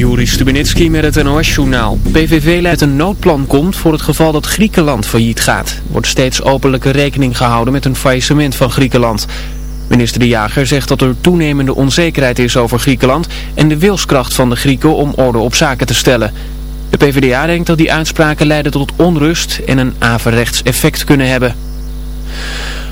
Juri Stubenitski met het NOS-journaal. PVV leidt een noodplan komt voor het geval dat Griekenland failliet gaat. Er wordt steeds openlijke rekening gehouden met een faillissement van Griekenland. Minister De Jager zegt dat er toenemende onzekerheid is over Griekenland... en de wilskracht van de Grieken om orde op zaken te stellen. De PvdA denkt dat die uitspraken leiden tot onrust en een averechts effect kunnen hebben.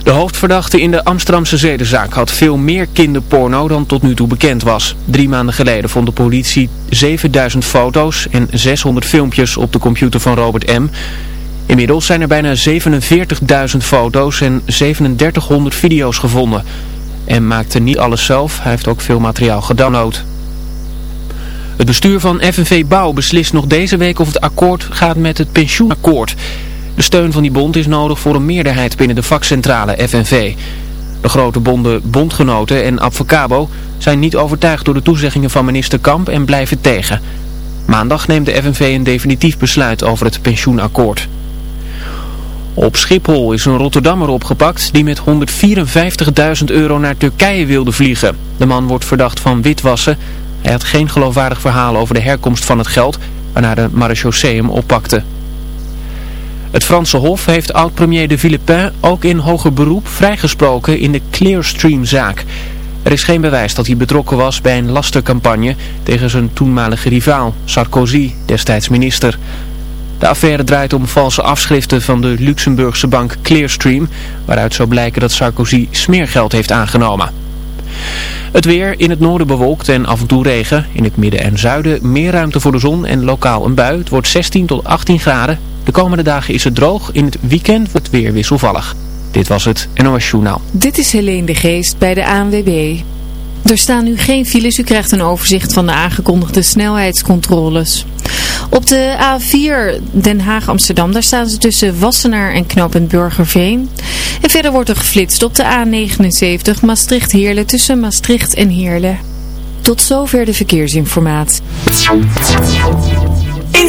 De hoofdverdachte in de Amsterdamse zedenzaak had veel meer kinderporno dan tot nu toe bekend was. Drie maanden geleden vond de politie 7000 foto's en 600 filmpjes op de computer van Robert M. Inmiddels zijn er bijna 47.000 foto's en 3700 video's gevonden. M maakte niet alles zelf, hij heeft ook veel materiaal gedownload. Het bestuur van FNV Bouw beslist nog deze week of het akkoord gaat met het pensioenakkoord. De steun van die bond is nodig voor een meerderheid binnen de vakcentrale FNV. De grote bonden Bondgenoten en Advocabo zijn niet overtuigd door de toezeggingen van minister Kamp en blijven tegen. Maandag neemt de FNV een definitief besluit over het pensioenakkoord. Op Schiphol is een Rotterdammer opgepakt die met 154.000 euro naar Turkije wilde vliegen. De man wordt verdacht van witwassen. Hij had geen geloofwaardig verhaal over de herkomst van het geld, waarna de marechaussee hem oppakte. Het Franse Hof heeft oud-premier de Villepin ook in hoger beroep vrijgesproken in de Clearstream-zaak. Er is geen bewijs dat hij betrokken was bij een lastercampagne tegen zijn toenmalige rivaal, Sarkozy, destijds minister. De affaire draait om valse afschriften van de Luxemburgse bank Clearstream, waaruit zou blijken dat Sarkozy smeergeld heeft aangenomen. Het weer in het noorden bewolkt en af en toe regen. In het midden en zuiden meer ruimte voor de zon en lokaal een bui. Het wordt 16 tot 18 graden. De komende dagen is het droog. In het weekend wordt het weer wisselvallig. Dit was het NOS Journaal. Dit is Helene de Geest bij de ANWB. Er staan nu geen files. U krijgt een overzicht van de aangekondigde snelheidscontroles. Op de A4 Den Haag-Amsterdam, daar staan ze tussen Wassenaar en knooppunt Burgerveen. En verder wordt er geflitst op de A79 Maastricht-Heerlen tussen Maastricht en Heerlen. Tot zover de verkeersinformatie. In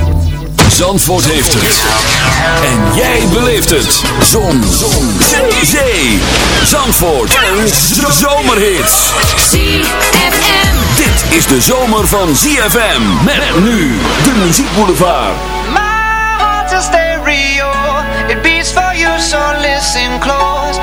Zandvoort heeft het. En jij beleeft het. Zon. Zon. Zee. Zee. Zandvoort. Een zomerhit. ZFM. Dit is de zomer van ZFM. Met nu de muziekboulevard. My heart's a stereo. It beats for you, so listen close.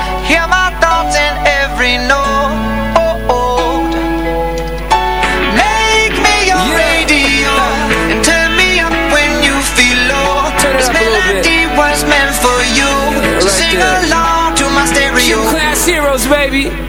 Baby.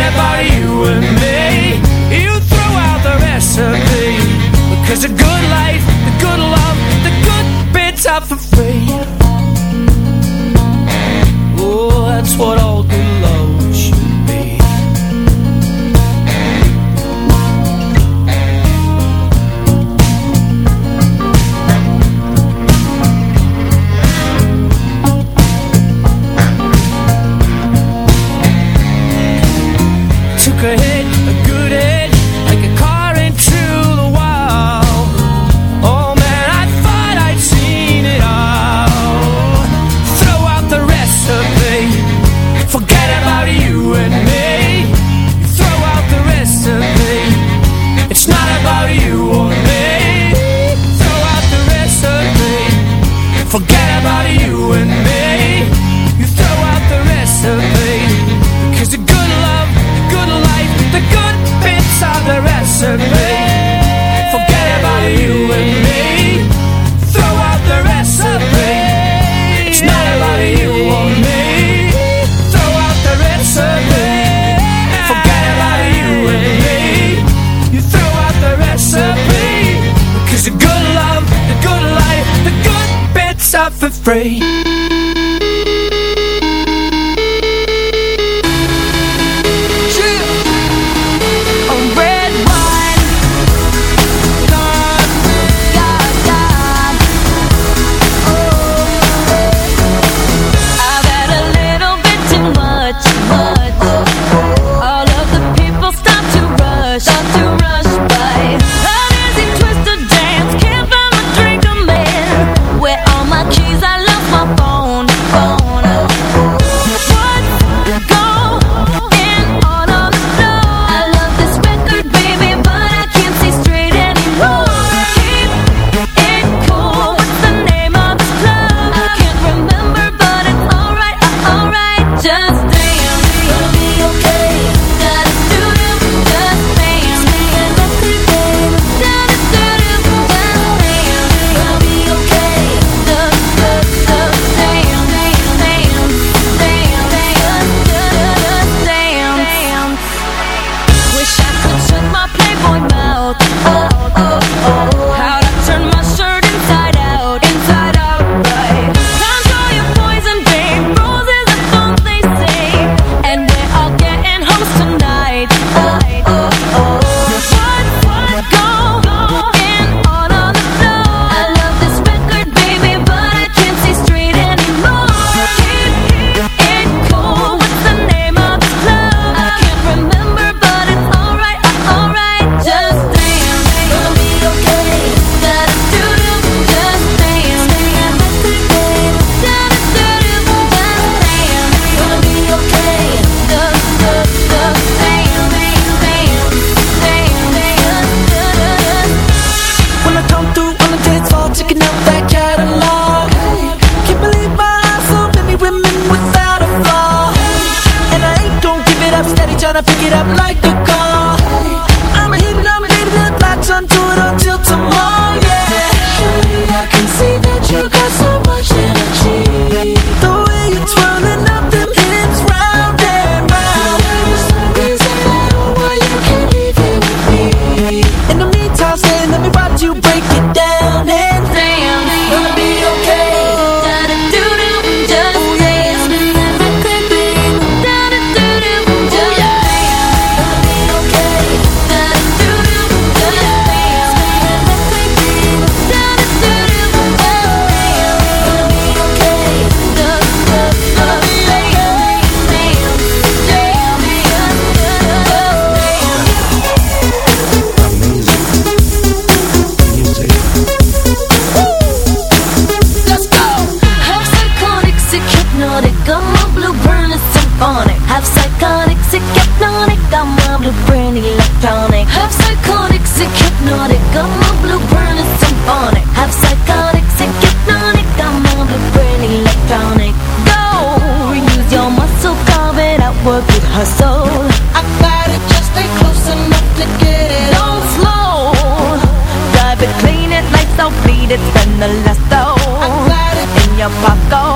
about you and us and they Forget about you and me. Throw out the recipe. It's not about you or me. Throw out the recipe. Forget about you and me. You throw out the recipe. Cause the good love, the good life The good bits are for free. it's been the last though. I'm glad it's In your pocket.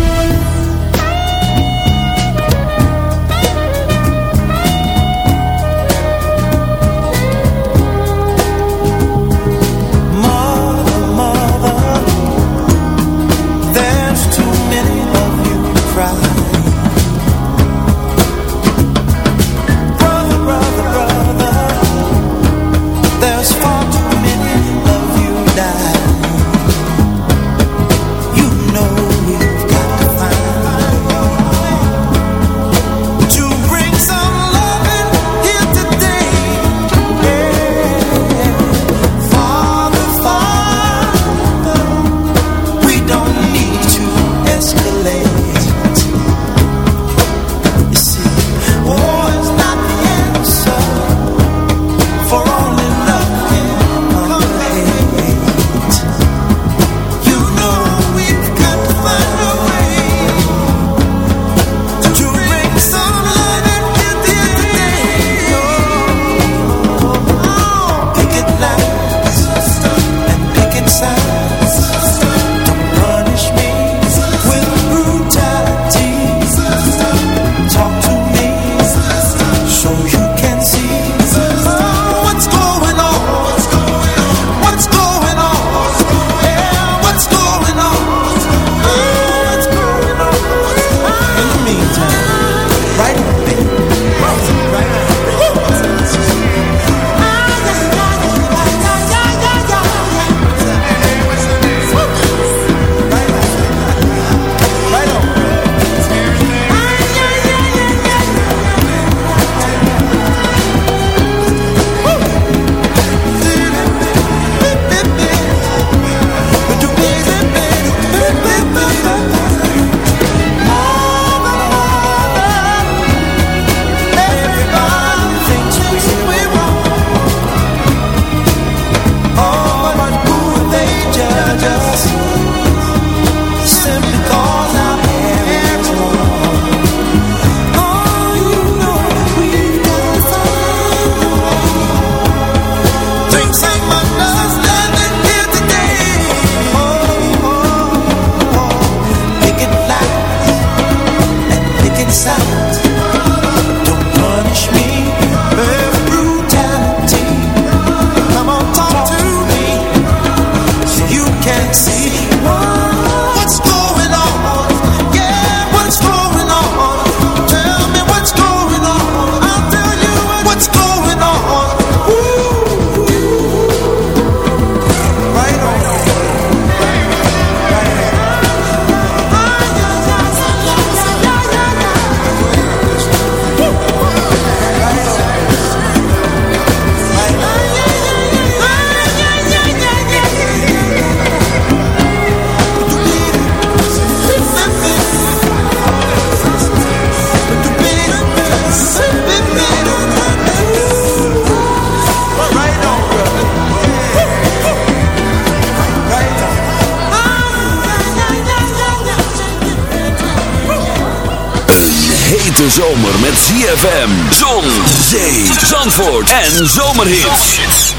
ZFM, zon, zee, zandvoort en zomerhits.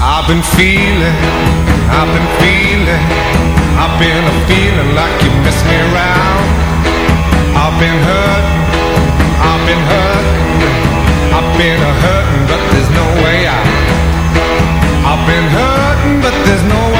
I've been feeling, I've been feeling, I've been a feeling like you miss me around. I've been hurting, I've been hurting, I've been a hurting, but there's no way out. I've been hurting, but there's no way out.